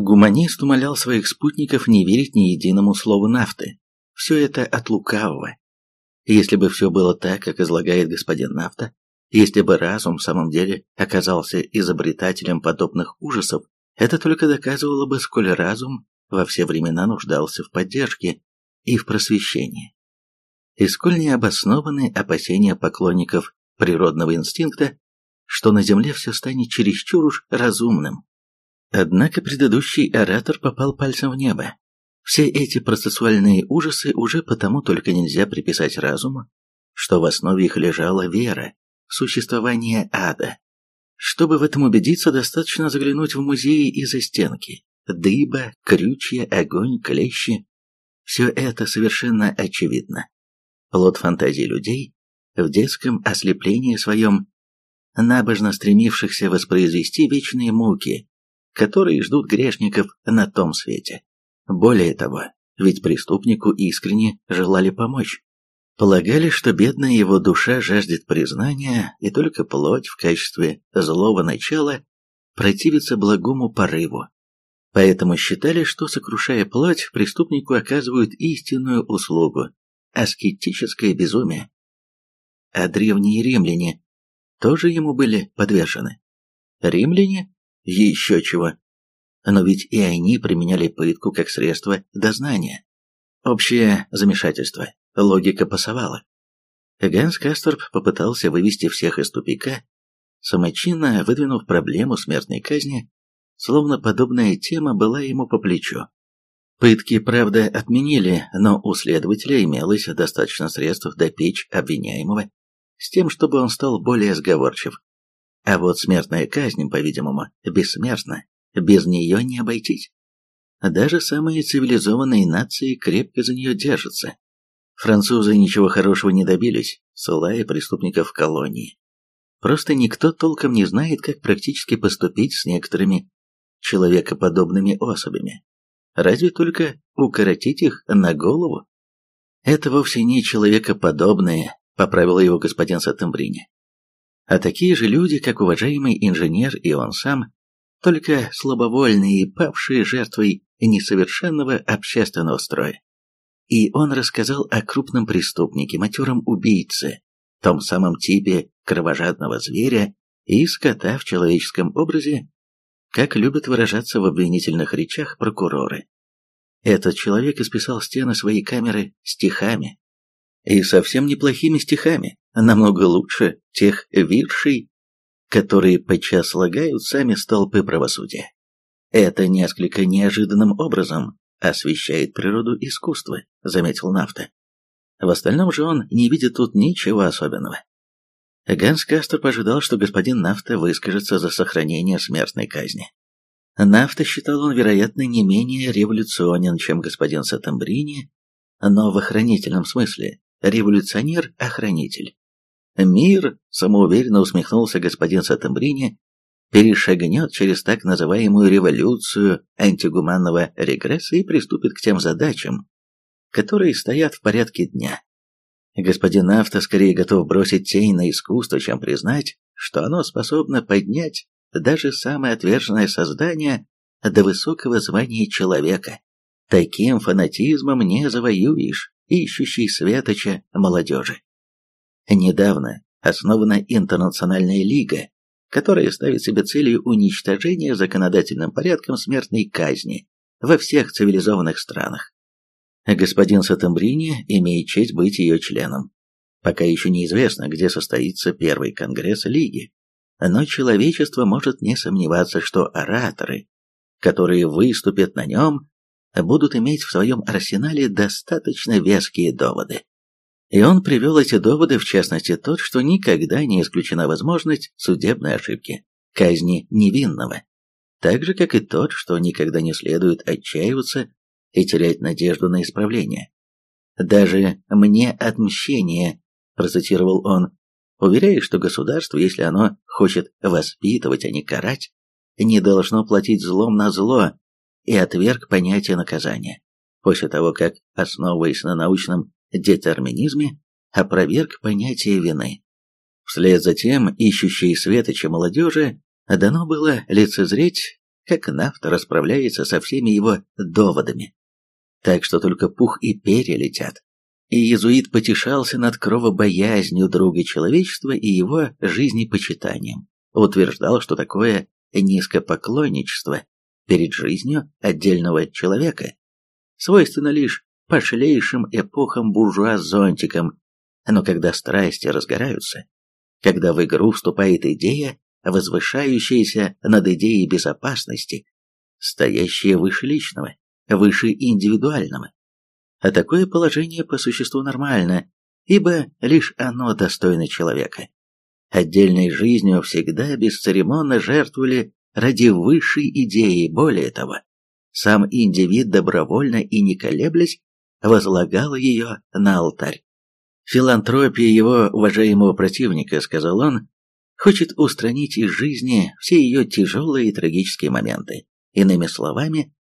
Гуманист умолял своих спутников не верить ни единому слову нафты. Все это от лукавого. Если бы все было так, как излагает господин Нафта, если бы разум в самом деле оказался изобретателем подобных ужасов, это только доказывало бы, сколь разум во все времена нуждался в поддержке и в просвещении. И сколь необоснованы опасения поклонников природного инстинкта, что на Земле все станет чересчур уж разумным. Однако предыдущий оратор попал пальцем в небо. Все эти процессуальные ужасы уже потому только нельзя приписать разуму, что в основе их лежала вера в существование ада. Чтобы в этом убедиться, достаточно заглянуть в музеи и за стенки. Дыба, крючья, огонь, клещи. Все это совершенно очевидно. Плод фантазии людей, в детском ослеплении своем, набожно стремившихся воспроизвести вечные муки, которые ждут грешников на том свете. Более того, ведь преступнику искренне желали помочь. Полагали, что бедная его душа жаждет признания, и только плоть в качестве злого начала противится благому порыву. Поэтому считали, что, сокрушая плоть, преступнику оказывают истинную услугу – аскетическое безумие. А древние римляне тоже ему были подвержены. Римляне? Еще чего. Но ведь и они применяли пытку как средство дознания. Общее замешательство. Логика пасовала. Ганс Касторп попытался вывести всех из тупика, самочинно выдвинув проблему смертной казни, словно подобная тема была ему по плечу. Пытки, правда, отменили, но у следователя имелось достаточно средств допечь обвиняемого, с тем, чтобы он стал более сговорчив. А вот смертная казнь, по-видимому, бессмертна, без нее не обойтись. Даже самые цивилизованные нации крепко за нее держатся. Французы ничего хорошего не добились, ссылая преступников в колонии. Просто никто толком не знает, как практически поступить с некоторыми человекоподобными особями. Разве только укоротить их на голову? Это вовсе не человекоподобные, поправил его господин Сатамбрини. А такие же люди, как уважаемый инженер и он сам, только слабовольные и павшие жертвой несовершенного общественного строя. И он рассказал о крупном преступнике, матером убийце, том самом типе кровожадного зверя и скота в человеческом образе, как любят выражаться в обвинительных речах прокуроры. Этот человек исписал стены своей камеры стихами, и совсем неплохими стихами, намного лучше тех виршей, которые подчас слагают сами столпы правосудия. Это несколько неожиданным образом освещает природу искусства, заметил Нафта. В остальном же он не видит тут ничего особенного. Ганс Кастер ожидал, что господин Нафта выскажется за сохранение смертной казни. Нафта считал он, вероятно, не менее революционен, чем господин Сатамбрини, но в охранительном смысле, революционер-охранитель. Мир, самоуверенно усмехнулся господин Сатамбрини, перешагнет через так называемую революцию антигуманного регресса и приступит к тем задачам, которые стоят в порядке дня. Господин Авто скорее готов бросить тень на искусство, чем признать, что оно способно поднять даже самое отверженное создание до высокого звания человека. Таким фанатизмом не завоюешь ищущий светоча молодежи. Недавно основана Интернациональная лига, которая ставит себе целью уничтожение законодательным порядком смертной казни во всех цивилизованных странах. Господин Сатамбрини имеет честь быть ее членом. Пока еще неизвестно, где состоится первый конгресс Лиги, но человечество может не сомневаться, что ораторы, которые выступят на нем, будут иметь в своем арсенале достаточно веские доводы. И он привел эти доводы, в частности тот, что никогда не исключена возможность судебной ошибки, казни невинного, так же, как и тот, что никогда не следует отчаиваться и терять надежду на исправление. «Даже мне отмщение», – процитировал он, – уверяет, что государство, если оно хочет воспитывать, а не карать, не должно платить злом на зло, и отверг понятие наказания, после того, как, основываясь на научном детерминизме, опроверг понятие вины. Вслед за тем, ищущей светоча молодежи, дано было лицезреть как нафта расправляется со всеми его доводами. Так что только пух и перья летят. И иезуит потешался над кровобоязнью друга человечества и его жизнепочитанием. Утверждал, что такое низкопоклонничество перед жизнью отдельного человека свойственно лишь пошлейшим эпохам буржуа-зонтикам, но когда страсти разгораются, когда в игру вступает идея, возвышающаяся над идеей безопасности, стоящая выше личного, выше индивидуального. А такое положение по существу нормально, ибо лишь оно достойно человека. Отдельной жизнью всегда бесцеремонно жертвовали ради высшей идеи, более того, сам индивид добровольно и не колеблясь возлагал ее на алтарь. Филантропия его уважаемого противника, сказал он, хочет устранить из жизни все ее тяжелые и трагические моменты. Иными словами,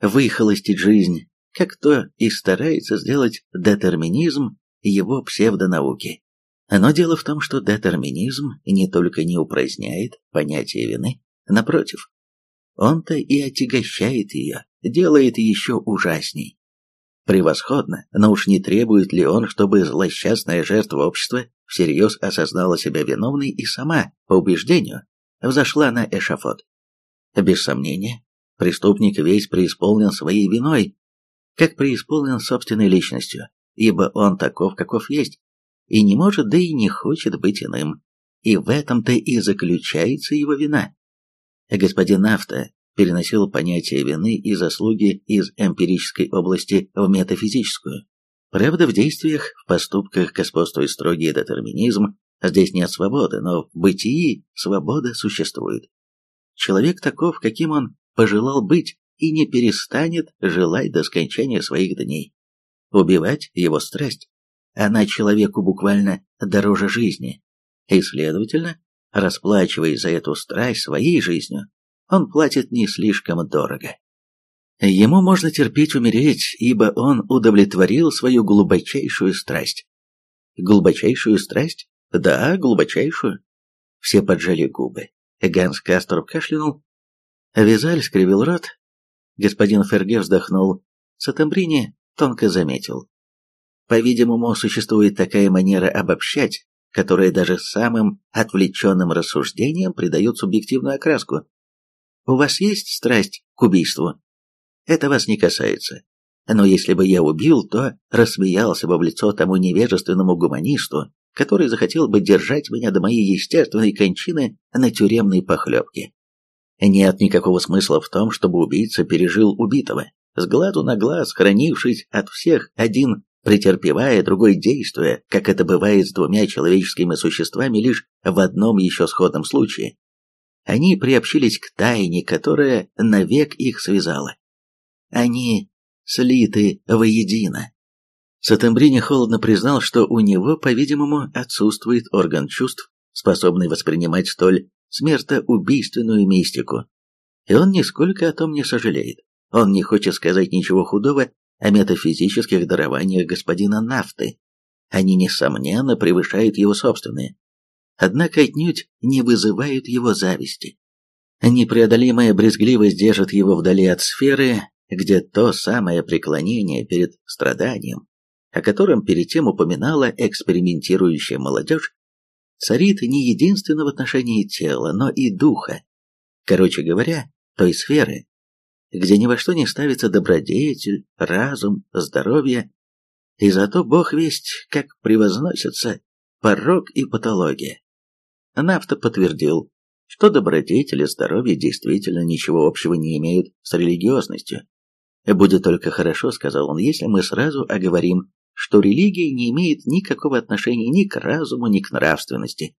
выхолостить жизнь, как то и старается сделать детерминизм его псевдонауки. Но дело в том, что детерминизм не только не упраздняет понятие вины, напротив, он-то и отягощает ее, делает еще ужасней. Превосходно, но уж не требует ли он, чтобы злосчастная жертва общества всерьез осознала себя виновной и сама, по убеждению, взошла на эшафот? Без сомнения, преступник весь преисполнен своей виной, как преисполнен собственной личностью, ибо он таков, каков есть, и не может, да и не хочет быть иным. И в этом-то и заключается его вина. Господин Нафта переносил понятие вины и заслуги из эмпирической области в метафизическую. Правда, в действиях, в поступках господствует строгий детерминизм, здесь нет свободы, но в бытии свобода существует. Человек таков, каким он пожелал быть, и не перестанет желать до скончания своих дней. Убивать его страсть. Она человеку буквально дороже жизни. И, следовательно, расплачиваясь за эту страсть своей жизнью, он платит не слишком дорого. Ему можно терпеть умереть, ибо он удовлетворил свою глубочайшую страсть. Глубочайшую страсть? Да, глубочайшую. Все поджали губы. Ганс Касторп кашлянул. Визаль скривил рот. Господин Ферге вздохнул. Сатамбрини тонко заметил. По-видимому, существует такая манера обобщать, которая даже самым отвлеченным рассуждениям придает субъективную окраску. У вас есть страсть к убийству? Это вас не касается. Но если бы я убил, то рассмеялся бы в лицо тому невежественному гуманисту, который захотел бы держать меня до моей естественной кончины на тюремной похлебке. Нет никакого смысла в том, чтобы убийца пережил убитого, с глазу на глаз, хранившись от всех один, претерпевая, другой действуя, как это бывает с двумя человеческими существами лишь в одном еще сходном случае они приобщились к тайне, которая навек их связала. Они слиты воедино. Сатембрини холодно признал, что у него, по-видимому, отсутствует орган чувств, способный воспринимать столь смертоубийственную мистику. И он нисколько о том не сожалеет. Он не хочет сказать ничего худого о метафизических дарованиях господина Нафты. Они, несомненно, превышают его собственные однако отнюдь не вызывают его зависти. Непреодолимая брезгливость держит его вдали от сферы, где то самое преклонение перед страданием, о котором перед тем упоминала экспериментирующая молодежь, царит не единственно в отношении тела, но и духа. Короче говоря, той сферы, где ни во что не ставится добродетель, разум, здоровье, и зато Бог весть, как превозносятся порог и патология. Нафта подтвердил, что добродетели здоровья действительно ничего общего не имеют с религиозностью. «Будет только хорошо», — сказал он, — «если мы сразу оговорим, что религия не имеет никакого отношения ни к разуму, ни к нравственности.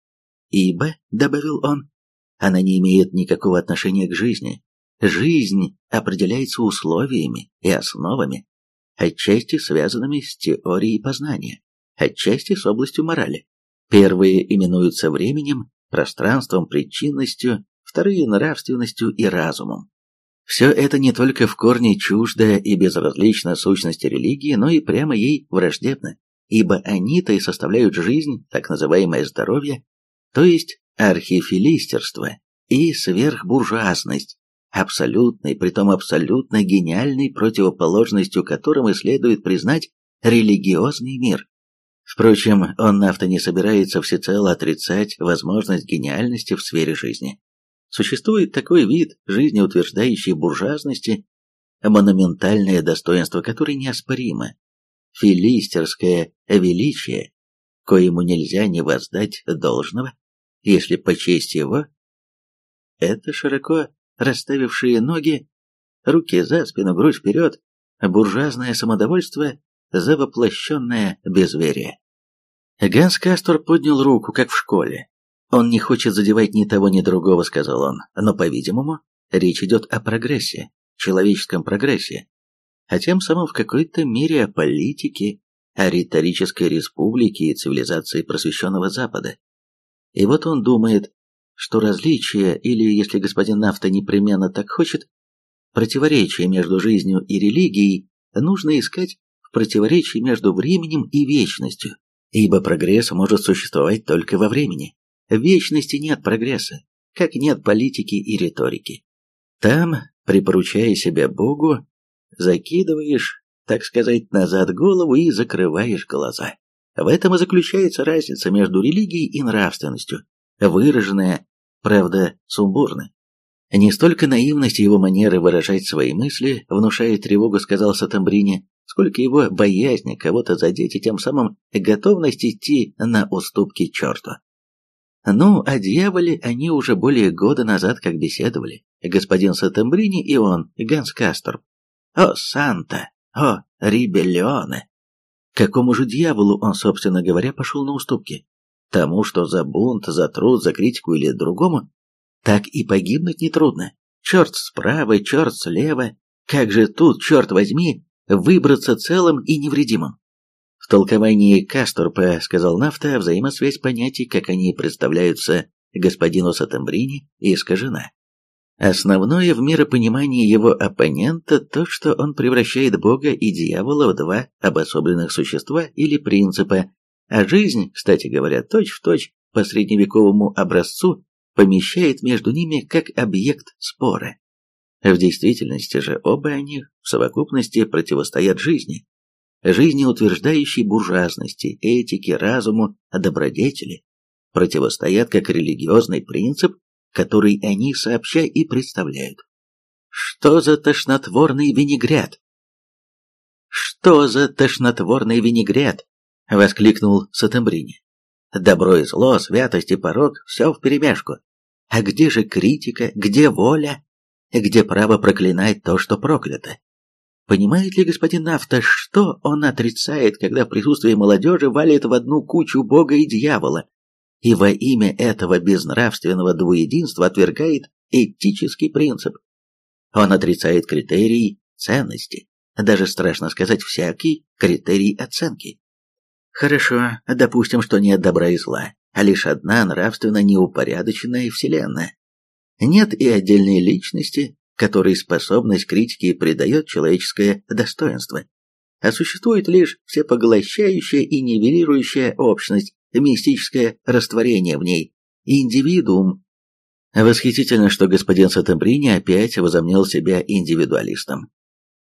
Ибо, — добавил он, — она не имеет никакого отношения к жизни. Жизнь определяется условиями и основами, отчасти связанными с теорией познания, отчасти с областью морали. Первые именуются временем, пространством, причинностью, вторые – нравственностью и разумом. Все это не только в корне чуждо и безразлично сущности религии, но и прямо ей враждебно, ибо они-то и составляют жизнь, так называемое здоровье, то есть архифилистерство и сверхбуржуазность, абсолютной, притом абсолютно гениальной противоположностью которым и следует признать религиозный мир. Впрочем, он нафта не собирается всецело отрицать возможность гениальности в сфере жизни. Существует такой вид жизнеутверждающей буржуазности, монументальное достоинство которой неоспоримо, филистерское величие, коему нельзя не воздать должного, если почесть его. Это широко расставившие ноги, руки за спину, грудь вперед, буржуазное самодовольство, завоплощенное безверие. Ганс Кастор поднял руку, как в школе. «Он не хочет задевать ни того, ни другого», — сказал он, «но, по-видимому, речь идет о прогрессе, человеческом прогрессе, а тем самым в какой-то мере о политике, о риторической республике и цивилизации просвещенного Запада. И вот он думает, что различие, или, если господин Нафта непременно так хочет, противоречие между жизнью и религией нужно искать в противоречии между временем и вечностью, ибо прогресс может существовать только во времени. В вечности нет прогресса, как нет политики и риторики. Там, припоручая себя Богу, закидываешь, так сказать, назад голову и закрываешь глаза. В этом и заключается разница между религией и нравственностью, выраженная, правда, сумбурно. Не столько наивность его манеры выражать свои мысли внушает тревогу, сказал Сатамбрини, сколько его боязни кого-то задеть и тем самым готовность идти на уступки черту. Ну, о дьяволе они уже более года назад как беседовали, господин Сатамбрини и он, Ганс Касторп. О, Санта! О, Рибеллионе! Какому же дьяволу он, собственно говоря, пошел на уступки? Тому, что за бунт, за труд, за критику или другому? Так и погибнуть нетрудно. Черт справа, черт слева. Как же тут, черт возьми, выбраться целым и невредимым? В толковании Касторпа, сказал Нафта, взаимосвязь понятий, как они представляются господину Сатамбрини, искажена. Основное в миропонимании его оппонента то, что он превращает Бога и дьявола в два обособленных существа или принципа, а жизнь, кстати говоря, точь-в-точь по средневековому образцу помещает между ними как объект спора. В действительности же оба они в совокупности противостоят жизни, жизни утверждающей буржуазности, этике, разуму, добродетели, противостоят как религиозный принцип, который они сообща и представляют. Что за тошнотворный винегрет? Что за тошнотворный винегрет? Воскликнул Сатамбрини. Добро и зло, святость и порог — все вперемешку. А где же критика, где воля? Где право проклинать то, что проклято? Понимает ли господин Нафта, что он отрицает, когда в присутствии молодежи валит в одну кучу Бога и дьявола, и во имя этого безнравственного двуединства отвергает этический принцип? Он отрицает критерий ценности, даже страшно сказать всякий критерий оценки. Хорошо, допустим, что нет добра и зла, а лишь одна нравственно неупорядоченная вселенная. Нет и отдельной личности, которой способность критики придает человеческое достоинство, а существует лишь всепоглощающая и нивелирующая общность, мистическое растворение в ней, индивидуум. Восхитительно, что господин Сатамбрини опять возомнил себя индивидуалистом.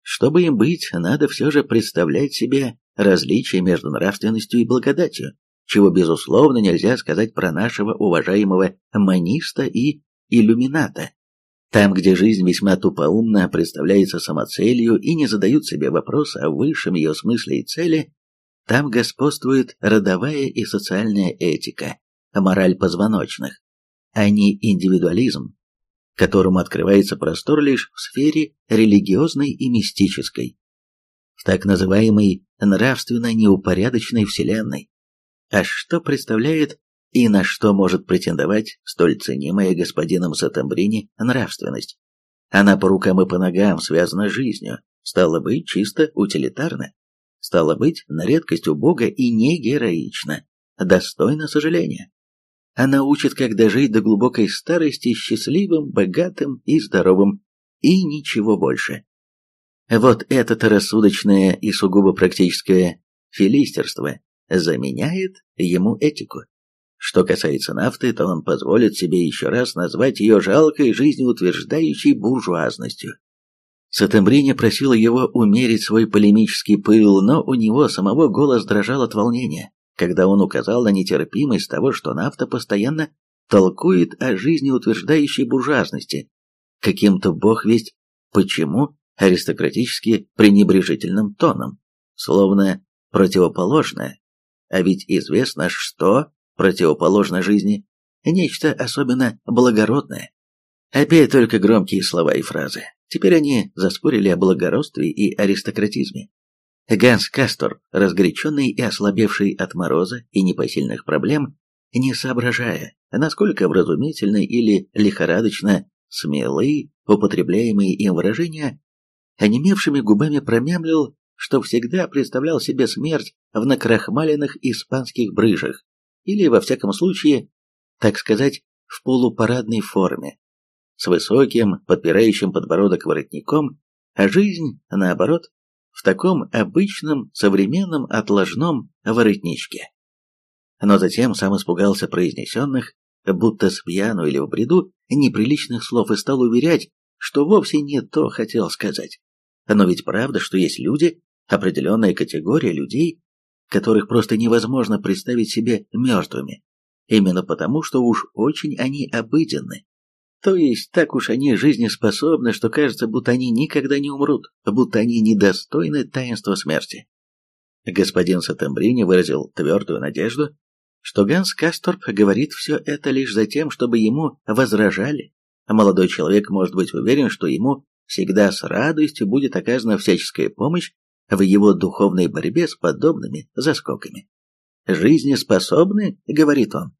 Чтобы им быть, надо все же представлять себе различие между нравственностью и благодатью, чего, безусловно, нельзя сказать про нашего уважаемого маниста и иллюмината. Там, где жизнь весьма тупоумно представляется самоцелью и не задают себе вопрос о высшем ее смысле и цели, там господствует родовая и социальная этика, мораль позвоночных, а не индивидуализм, которому открывается простор лишь в сфере религиозной и мистической, в так называемой нравственно неупорядоченной вселенной. А что представляет и на что может претендовать столь ценимая господином Сатамбрини нравственность? Она по рукам и по ногам связана с жизнью, стало быть, чисто утилитарно, стало быть, на редкость убога и не героично, достойно сожаления. Она учит, как дожить до глубокой старости счастливым, богатым и здоровым, и ничего больше. Вот это-то рассудочное и сугубо практическое филистерство заменяет ему этику. Что касается нафты, то он позволит себе еще раз назвать ее жалкой жизнеутверждающей буржуазностью. Сатембрини просила его умерить свой полемический пыл, но у него самого голос дрожал от волнения, когда он указал на нетерпимость того, что нафта постоянно толкует о жизнеутверждающей буржуазности, каким-то бог весть почему аристократически пренебрежительным тоном, словно противоположное. А ведь известно, что противоположно жизни, нечто особенно благородное. Опять только громкие слова и фразы. Теперь они заспорили о благородстве и аристократизме. Ганс Кастор, разгоряченный и ослабевший от мороза и непосильных проблем, не соображая, насколько вразумительны или лихорадочно смелы употребляемые им выражения, онемевшими губами промямлил, что всегда представлял себе смерть в накрахмаленных испанских брыжах, или, во всяком случае, так сказать, в полупарадной форме, с высоким, подпирающим подбородок воротником, а жизнь, наоборот, в таком обычном, современном отложном воротничке. Но затем сам испугался произнесенных, будто с пьяну или в бреду, неприличных слов и стал уверять, что вовсе не то хотел сказать. Но ведь правда, что есть люди, определенная категория людей, которых просто невозможно представить себе мертвыми, именно потому, что уж очень они обыденны. То есть так уж они жизнеспособны, что кажется, будто они никогда не умрут, будто они недостойны таинства смерти. Господин Сатембрини выразил твердую надежду, что Ганс Касторп говорит все это лишь за тем, чтобы ему возражали, а молодой человек может быть уверен, что ему всегда с радостью будет оказана всяческая помощь в его духовной борьбе с подобными заскоками. «Жизнеспособны?» — говорит он.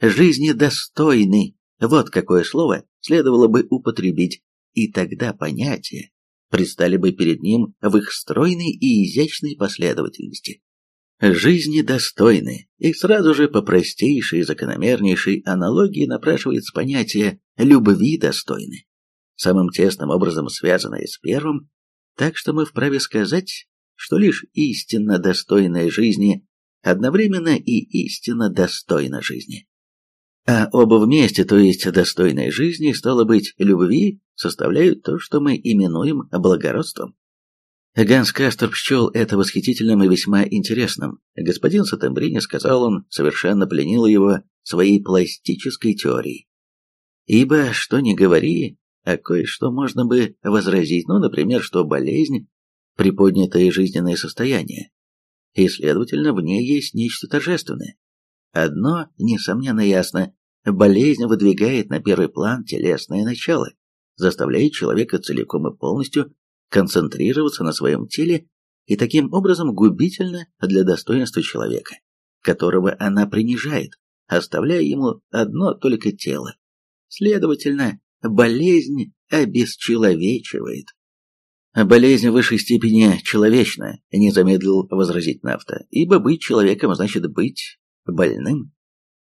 «Жизнедостойны» — вот какое слово следовало бы употребить, и тогда понятия предстали бы перед ним в их стройной и изящной последовательности. Жизнедостойны, и сразу же по простейшей закономернейшей аналогии напрашивается понятие «любви достойны», самым тесным образом связанное с первым, так что мы вправе сказать, что лишь истинно достойная жизни одновременно и истинно достойна жизни. А оба вместе, то есть достойной жизни, стало быть, любви, составляют то, что мы именуем благородством. Ганс Касторп счел это восхитительным и весьма интересным. Господин Сатембрини, сказал он, совершенно пленил его своей пластической теорией. Ибо, что ни говори, а кое-что можно бы возразить, ну, например, что болезнь – приподнятое жизненное состояние, и, следовательно, в ней есть нечто торжественное. Одно, несомненно, ясно – болезнь выдвигает на первый план телесное начало, заставляет человека целиком и полностью концентрироваться на своем теле и таким образом губительно для достоинства человека, которого она принижает, оставляя ему одно только тело. Следовательно, болезнь обесчеловечивает. Болезнь в высшей степени человечна, не замедлил возразить Нафта, ибо быть человеком значит быть больным.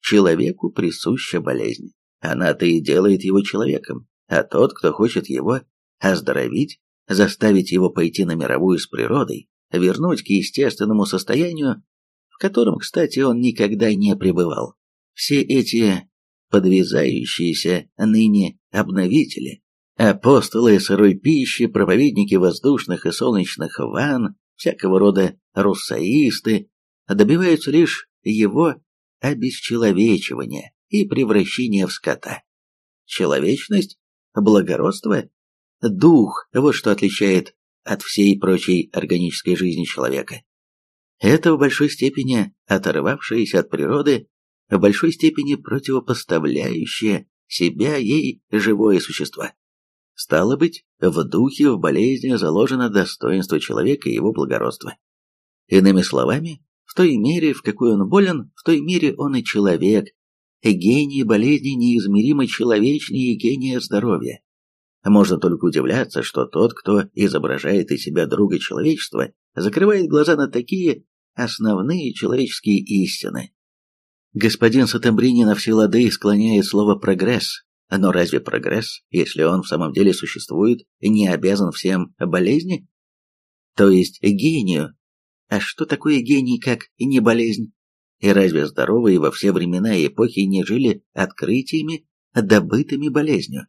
Человеку присуща болезнь. Она-то и делает его человеком, а тот, кто хочет его оздоровить, заставить его пойти на мировую с природой, вернуть к естественному состоянию, в котором, кстати, он никогда не пребывал. Все эти подвязающиеся ныне обновители, апостолы сырой пищи, проповедники воздушных и солнечных ванн, всякого рода руссаисты, добиваются лишь его обесчеловечивания и превращения в скота. Человечность, благородство, дух – вот что отличает от всей прочей органической жизни человека. Это в большой степени оторвавшееся от природы в большой степени противопоставляющее себя ей живое существо. Стало быть, в духе, в болезни заложено достоинство человека и его благородство. Иными словами, в той мере, в какой он болен, в той мере он и человек. Гений болезни неизмеримо человечнее гения здоровья. Можно только удивляться, что тот, кто изображает из себя друга человечества, закрывает глаза на такие основные человеческие истины, Господин Сатембрини на все лады склоняет слово «прогресс». Но разве прогресс, если он в самом деле существует, не обязан всем болезни? То есть гению. А что такое гений, как не болезнь? И разве здоровые во все времена и эпохи не жили открытиями, добытыми болезнью?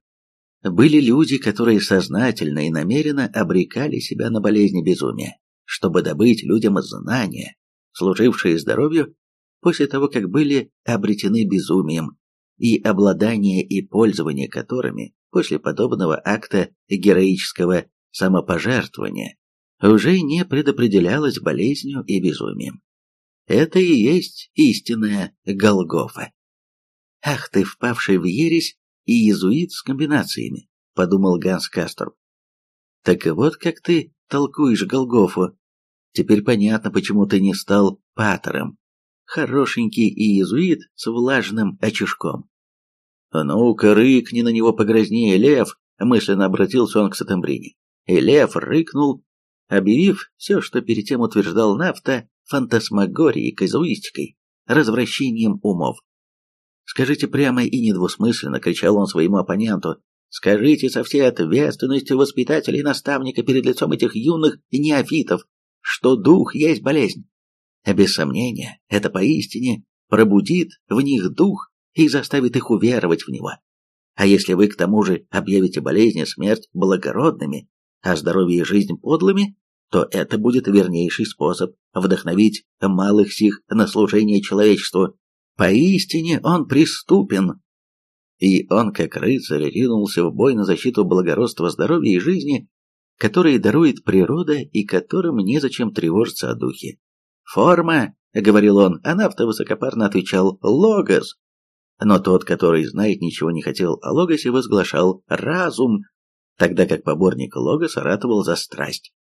Были люди, которые сознательно и намеренно обрекали себя на болезни безумия, чтобы добыть людям знания, служившие здоровью, после того, как были обретены безумием, и обладание и пользование которыми после подобного акта героического самопожертвования уже не предопределялось болезнью и безумием. Это и есть истинная Голгофа. Ах ты, впавший в ересь и иезуит с комбинациями, подумал Ганс Касторб. Так вот как ты толкуешь Голгофу. Теперь понятно, почему ты не стал патером. Хорошенький иезуит с влажным очишком. «Ну-ка, рыкни на него погрознее, лев!» мысленно обратился он к Сатамбрине. И лев рыкнул, объявив все, что перед тем утверждал Нафта, фантасмагорией, казуистикой, развращением умов. «Скажите прямо и недвусмысленно», — кричал он своему оппоненту, «скажите со всей ответственностью воспитателя и наставника перед лицом этих юных неофитов, что дух есть болезнь. Без сомнения, это поистине пробудит в них дух и заставит их уверовать в него. А если вы к тому же объявите болезнь и смерть благородными, а здоровье и жизнь подлыми, то это будет вернейший способ вдохновить малых сих на служение человечеству. Поистине он преступен. И он, как рыцарь, ринулся в бой на защиту благородства здоровья и жизни, которые дарует природа и которым незачем тревожиться о духе. «Форма!» — говорил он, а Нафта высокопарно отвечал «Логос!» Но тот, который знает, ничего не хотел о Логосе, возглашал «разум», тогда как поборник Логоса ратовал за страсть.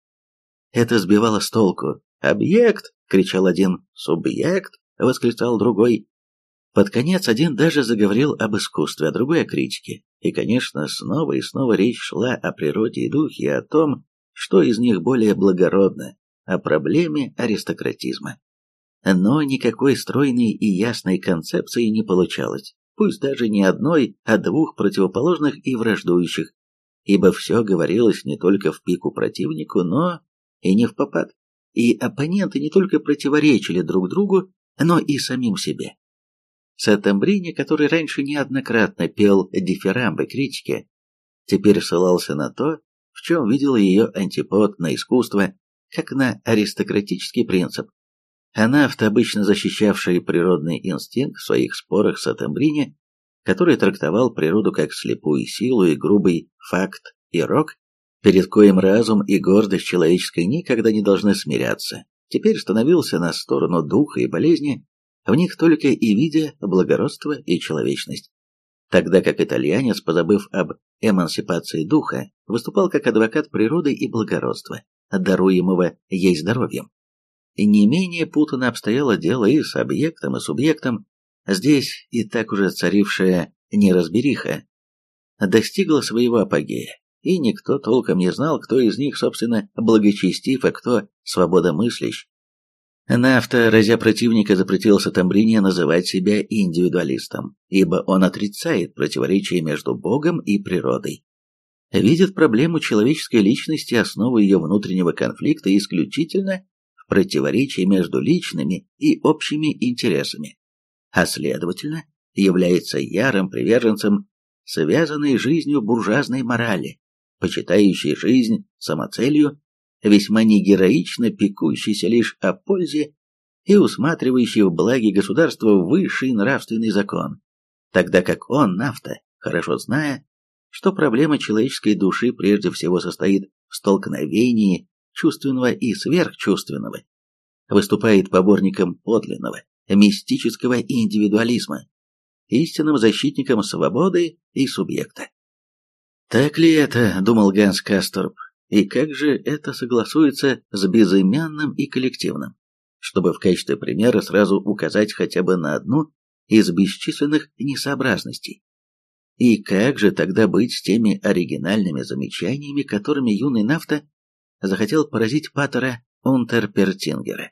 Это сбивало с толку. «Объект!» — кричал один. «Субъект!» — восклицал другой. Под конец один даже заговорил об искусстве, а другой о критике. И, конечно, снова и снова речь шла о природе и духе, и о том, что из них более благородно, о проблеме аристократизма. Но никакой стройной и ясной концепции не получалось, пусть даже не одной, а двух противоположных и враждующих, ибо все говорилось не только в пику противнику, но и не в попад. И оппоненты не только противоречили друг другу, но и самим себе. Сатамбрини, который раньше неоднократно пел дифирамбы критики, теперь ссылался на то, в чем видел ее антипод на искусство, как на аристократический принцип. Она, обычно защищавший природный инстинкт в своих спорах с Атамбрине, который трактовал природу как слепую силу и грубый факт и рок, перед коим разум и гордость человеческой никогда не должны смиряться, теперь становился на сторону духа и болезни, в них только и видя благородство и человечность. Тогда как итальянец, позабыв об эмансипации духа, выступал как адвокат природы и благородства, даруемого ей здоровьем. Не менее путано обстояло дело и с объектом, и субъектом, здесь и так уже царившая неразбериха достигла своего апогея и никто толком не знал, кто из них, собственно, благочестив, а кто свободомыслящ. Нафта, разя противника, запретил Сатамбрине называть себя индивидуалистом, ибо он отрицает противоречие между Богом и природой. Видит проблему человеческой личности, основу ее внутреннего конфликта исключительно в противоречии между личными и общими интересами, а следовательно, является ярым приверженцем связанной жизнью буржуазной морали, почитающий жизнь самоцелью, весьма негероично пекущийся лишь о пользе и усматривающий в благе государства высший нравственный закон, тогда как он, нафта, хорошо зная, что проблема человеческой души прежде всего состоит в столкновении чувственного и сверхчувственного, выступает поборником подлинного, мистического индивидуализма, истинным защитником свободы и субъекта. Так ли это, думал Ганс Касторп, и как же это согласуется с безымянным и коллективным? Чтобы в качестве примера сразу указать хотя бы на одну из бесчисленных несообразностей. И как же тогда быть с теми оригинальными замечаниями, которыми юный нафта захотел поразить патера Унтерпертингера?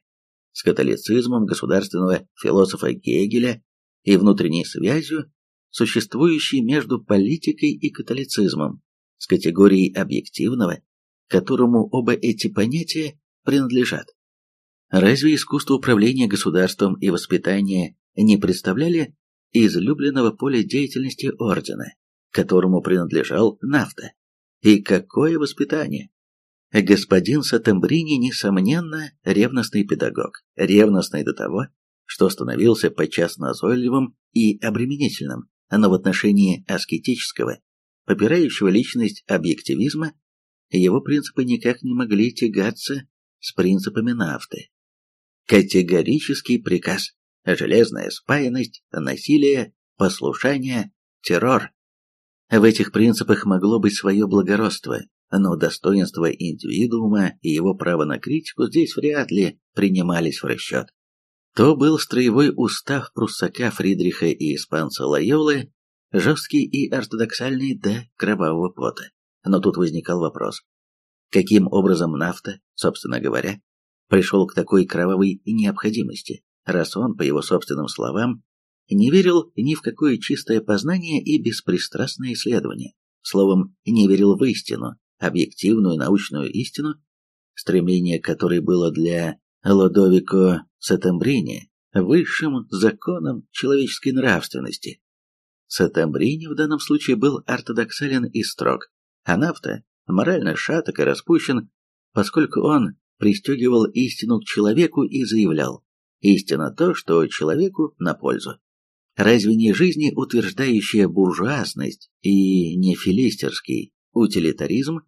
С католицизмом государственного философа Гегеля и внутренней связью существующий между политикой и католицизмом, с категорией объективного, которому оба эти понятия принадлежат. Разве искусство управления государством и воспитания не представляли излюбленного поля деятельности ордена, которому принадлежал нафта? И какое воспитание? Господин Сатембрини, несомненно, ревностный педагог, ревностный до того, что становился подчас назойливым и обременительным, но в отношении аскетического, попирающего личность объективизма, его принципы никак не могли тягаться с принципами нафты. Категорический приказ, железная спаянность, насилие, послушание, террор. В этих принципах могло быть свое благородство, но достоинство индивидуума и его право на критику здесь вряд ли принимались в расчет. То был строевой устав пруссака Фридриха и испанца Лайолы, жесткий и ортодоксальный до кровавого пота. Но тут возникал вопрос, каким образом нафта, собственно говоря, пришел к такой кровавой необходимости, раз он, по его собственным словам, не верил ни в какое чистое познание и беспристрастное исследование, словом, не верил в истину, объективную научную истину, стремление которой было для Лодовико Сатамбрини высшим законом человеческой нравственности. Сатамбрини в данном случае был ортодоксален и строг, а Нафта морально шаток и распущен, поскольку он пристегивал истину к человеку и заявлял «истина то, что человеку на пользу». Разве не жизни утверждающая буржуазность и не филистерский утилитаризм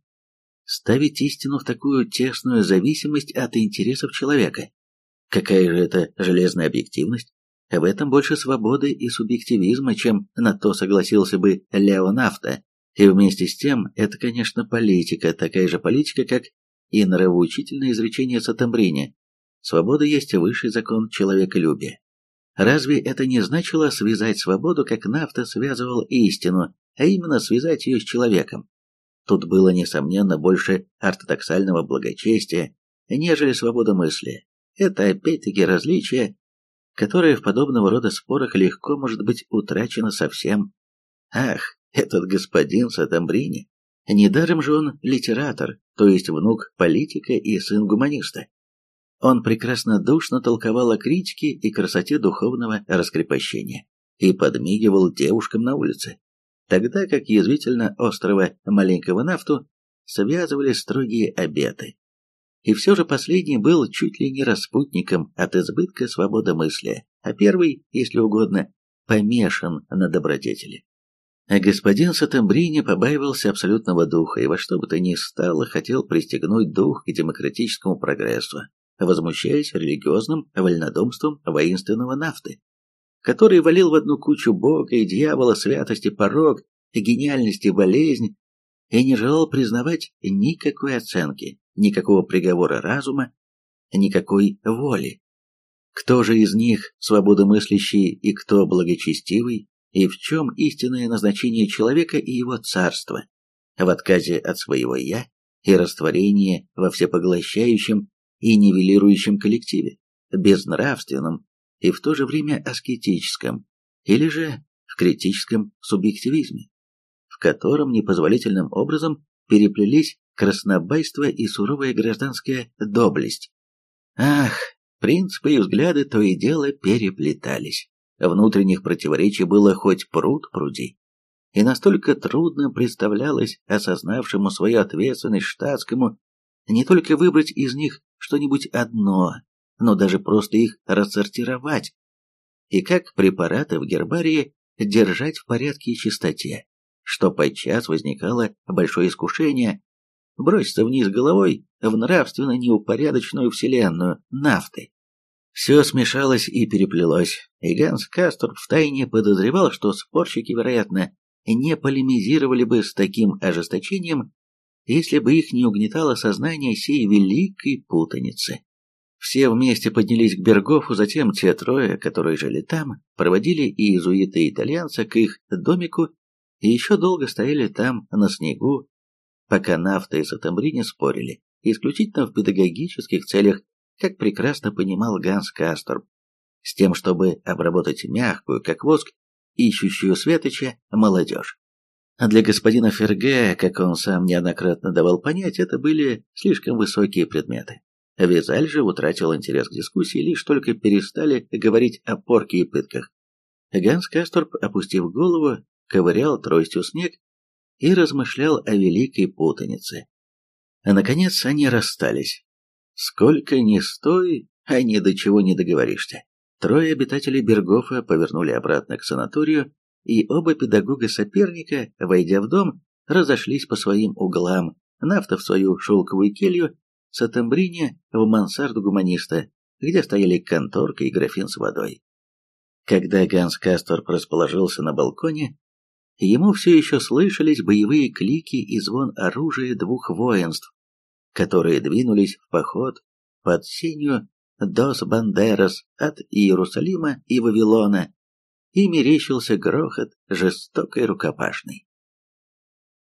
ставить истину в такую тесную зависимость от интересов человека? Какая же это железная объективность? В этом больше свободы и субъективизма, чем на то согласился бы Леонавта. И вместе с тем, это, конечно, политика, такая же политика, как и нравоучительное изречение Сатамбрини. Свобода есть высший закон человеколюбия. Разве это не значило связать свободу, как нафта связывал истину, а именно связать ее с человеком? Тут было, несомненно, больше ортодоксального благочестия, нежели свобода мысли. Это опять-таки различие, которое в подобного рода спорах легко может быть утрачено совсем. Ах, этот господин Сатамбрини! Недаром же он литератор, то есть внук политика и сын гуманиста. Он прекрасно душно толковал о критике и красоте духовного раскрепощения и подмигивал девушкам на улице, тогда как язвительно острого маленького нафту связывали строгие обеты. И все же последний был чуть ли не распутником от избытка свободы мысли, а первый, если угодно, помешан на добродетели. А господин Сатамбрини побаивался абсолютного духа и во что бы то ни стало хотел пристегнуть дух к демократическому прогрессу, возмущаясь религиозным вольнодумством воинственного нафты, который валил в одну кучу Бога и дьявола святости порог, гениальности болезнь, и не желал признавать никакой оценки, никакого приговора разума, никакой воли. Кто же из них свободомыслящий и кто благочестивый, и в чем истинное назначение человека и его царства, в отказе от своего «я» и растворении во всепоглощающем и нивелирующем коллективе, безнравственном и в то же время аскетическом, или же в критическом субъективизме, в котором непозволительным образом переплелись краснобайство и суровая гражданская доблесть. Ах, принципы и взгляды то и дело переплетались. Внутренних противоречий было хоть пруд пруди. И настолько трудно представлялось осознавшему свою ответственность штатскому не только выбрать из них что-нибудь одно, но даже просто их рассортировать. И как препараты в гербарии держать в порядке и чистоте, что подчас возникало большое искушение броситься вниз головой в нравственно неупорядоченную вселенную нафты. Все смешалось и переплелось, и Ганс Касторп втайне подозревал, что спорщики, вероятно, не полемизировали бы с таким ожесточением, если бы их не угнетало сознание сей великой путаницы. Все вместе поднялись к Бергофу, затем те трое, которые жили там, проводили и иезуиты итальянца к их домику и еще долго стояли там на снегу, пока Нафта и Сатамбрини спорили, исключительно в педагогических целях как прекрасно понимал Ганс Касторб, с тем, чтобы обработать мягкую, как воск, ищущую светоча, молодежь. А для господина Ферге, как он сам неоднократно давал понять, это были слишком высокие предметы. Визаль же утратил интерес к дискуссии, лишь только перестали говорить о порке и пытках. Ганс Касторп, опустив голову, ковырял тростью снег и размышлял о великой путанице. А наконец они расстались. Сколько ни стой, а ни до чего не договоришься. Трое обитателей Бергофа повернули обратно к санаторию, и оба педагога-соперника, войдя в дом, разошлись по своим углам, Нафта в свою шелковую келью, Сатамбрине в мансарду гуманиста, где стояли конторка и графин с водой. Когда Ганс Кастор расположился на балконе, ему все еще слышались боевые клики и звон оружия двух воинств, которые двинулись в поход под сенью Дос Бандерас от Иерусалима и Вавилона, и мерещился грохот жестокой рукопашной.